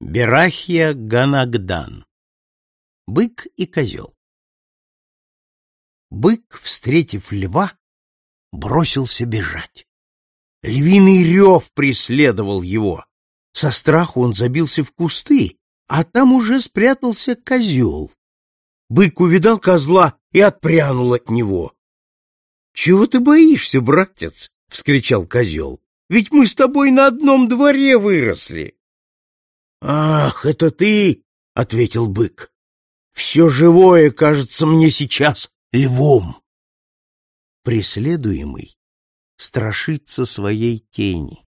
Берахия Ганагдан. Бык и козел. Бык, встретив льва, бросился бежать. Львиный рев преследовал его. Со страху он забился в кусты, а там уже спрятался козел. Бык увидал козла и отпрянул от него. — Чего ты боишься, братец? — вскричал козел. — Ведь мы с тобой на одном дворе выросли. «Ах, это ты!» — ответил бык. «Все живое кажется мне сейчас львом». Преследуемый страшится своей тени.